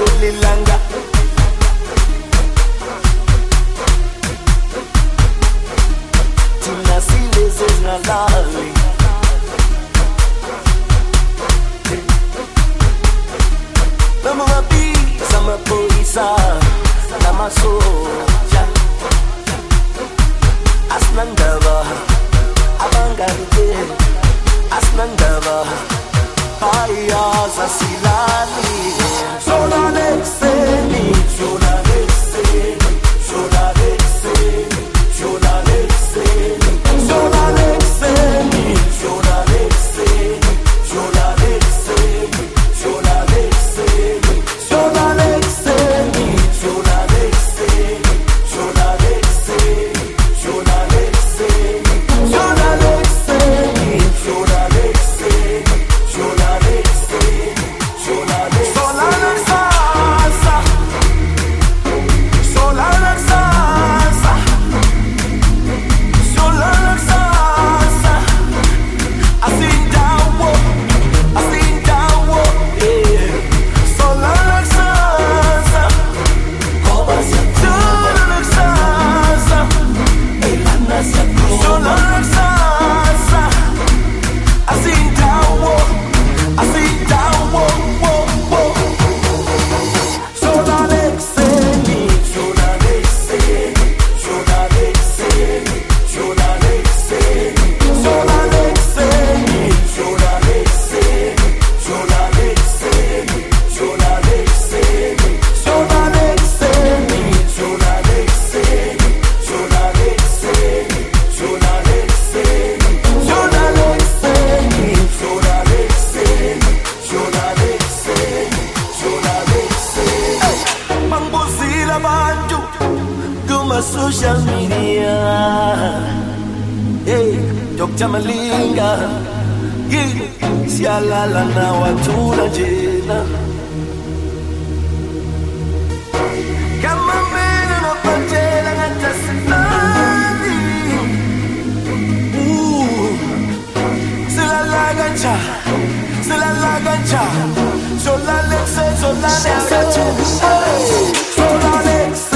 mulilanga. Tuna zile zinalali na mabiza mapolisa na masoja. Asinandaba abangaruke asinandaba bayazasilali tamalinga sialala na watula jena kama mbele napatela ngatasinani silalagacha silalagacha solalekse solalekse solalekse